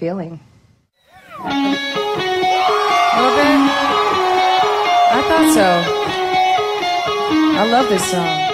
feeling. A little bit? I thought so. I love this song.